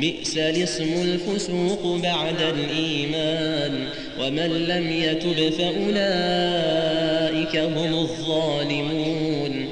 بئس الاسم الفسوق بعد الإيمان ومن لم يتب فأولئك هم الظالمون